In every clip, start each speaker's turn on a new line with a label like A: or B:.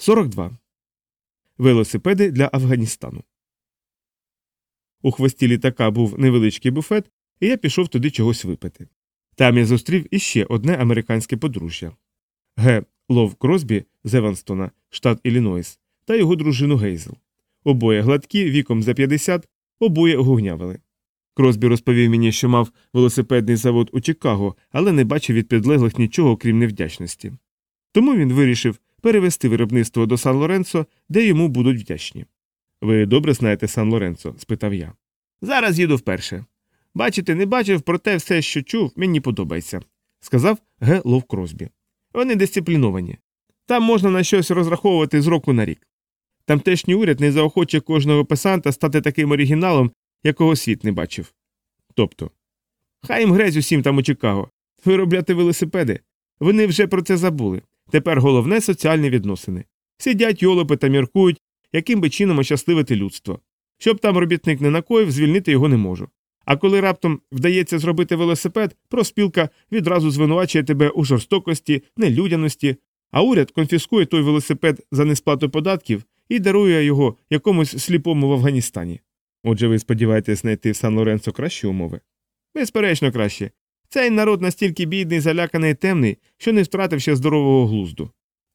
A: 42. Велосипеди для Афганістану. У хвості літака був невеличкий буфет, і я пішов туди чогось випити. Там я зустрів іще одне американське подружжя Г. Лов Кросбі з Еванстона, штат Іллінойс, та його дружину Гейзел. Обоє гладкі, віком за 50, обоє гугнявили. Кросбі розповів мені, що мав велосипедний завод у Чикаго, але не бачив від підлеглих нічого, крім невдячності. Тому він вирішив перевести виробництво до Сан Лоренцо, де йому будуть вдячні. Ви добре знаєте Сан Лоренцо? спитав я. Зараз їду вперше. Бачите, не бачив, проте все, що чув, мені подобається, сказав Г. Лов Кросбі. Вони дисципліновані. Там можна на щось розраховувати з року на рік. Тамтешній уряд не заохоче кожного писанта стати таким оригіналом, якого світ не бачив. Тобто, хай їм грезь усім там у Чикаго. Виробляти велосипеди. Вони вже про це забули. Тепер головне соціальні відносини. Сидять йолопи та міркують, яким би чином ощасливити людство. Щоб там робітник не накоїв, звільнити його не можу. А коли раптом вдається зробити велосипед, проспілка відразу звинувачує тебе у жорстокості, нелюдяності, а уряд конфіскує той велосипед за несплату податків і дарує його якомусь сліпому в Афганістані. Отже, ви сподіваєтесь знайти в Сан Лоренцо кращі умови? Безперечно, краще. Цей народ настільки бідний, заляканий і темний, що не втратив ще здорового глузду.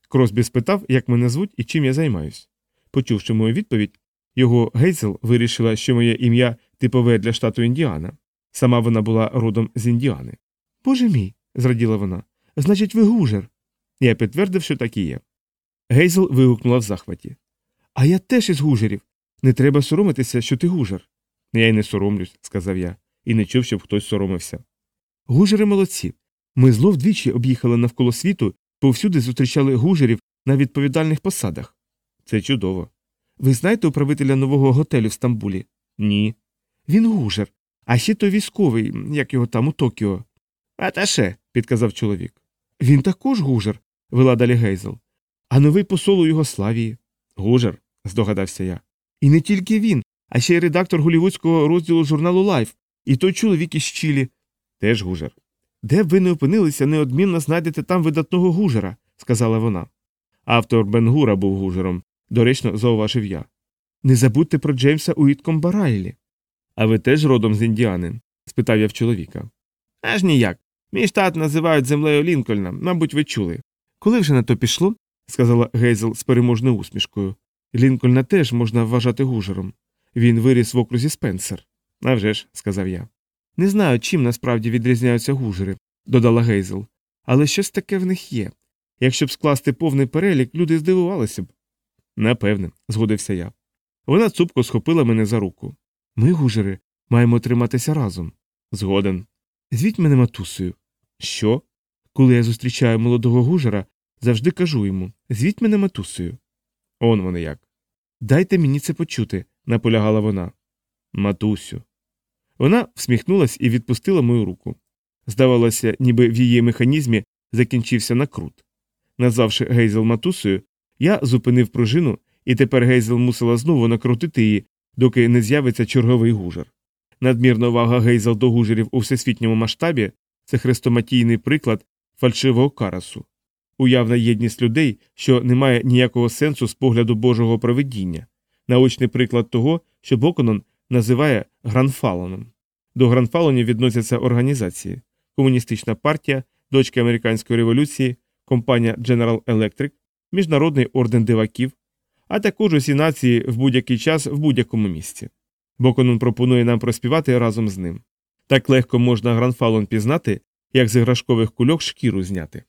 A: Кросбі спитав, як мене звуть і чим я займаюсь. Почувши мою відповідь, його Гейзел вирішила, що моє ім'я типове для штату Індіана. Сама вона була родом з Індіани. Боже мій, зраділа вона. Значить, ви гужер. Я підтвердив, що так і є. Гейзел вигукнула в захваті. А я теж із гужерів. Не треба соромитися, що ти гужер. Я й не соромлюсь, сказав я, і не чув, щоб хтось соромився. Гужери молодці. Ми зло вдвічі об'їхали навколо світу, повсюди зустрічали гужерів на відповідальних посадах. Це чудово. Ви знаєте управителя нового готелю в Стамбулі? Ні. Він гужер. А ще той військовий, як його там у Токіо. Аташе, підказав чоловік. Він також гужер, вела далі Гейзел. А новий посол у Югославії. Гужер, здогадався я. І не тільки він, а ще й редактор голівудського розділу журналу Лайф, і той чоловік із Чилі. Теж гужер. Де б ви не опинилися, неодмінно знайдете там видатного гужера, сказала вона. Автор Бен Гура був гужером, доречно зауважив я. Не забудьте про Джеймса Уіткомба Райлі. А ви теж родом з Індіани? спитав я в чоловіка. Аж ніяк. Мій штат називають землею Лінкольна, мабуть, ви чули. Коли вже на то пішло, сказала Гейзел з переможною усмішкою. Лінкольна теж можна вважати гужером. Він виріс в окрузі Спенсер. «А ж», – сказав я. Не знаю, чим насправді відрізняються гужери, додала Гейзел, але щось таке в них є. Якщо б скласти повний перелік, люди здивувалися б. Напевне, згодився я. Вона цупко схопила мене за руку. Ми, гужери, маємо триматися разом. Згоден. Звіть мене матусею. Що? Коли я зустрічаю молодого гужера, завжди кажу йому звіть мене матусею. Он вони як. Дайте мені це почути, наполягала вона. Матусю. Вона всміхнулась і відпустила мою руку. Здавалося, ніби в її механізмі закінчився накрут. Назвавши Гейзел матусею, я зупинив пружину, і тепер Гейзел мусила знову накрутити її, доки не з'явиться черговий гужер. Надмірна увага Гейзел до гужерів у всесвітньому масштабі це хрестоматійний приклад фальшивого карасу, уявна єдність людей, що не має ніякого сенсу з погляду Божого провидіння, наочний приклад того, що Боконон називає гранфалоном. До гранфалонів відносяться організації Комуністична партія, дочки американської революції, компанія General Electric, Міжнародний орден диваків, а також усі нації в будь-який час в будь-якому місці. Боконун пропонує нам проспівати разом з ним. Так легко можна гранфалон пізнати, як з іграшкових кульок шкіру зняти.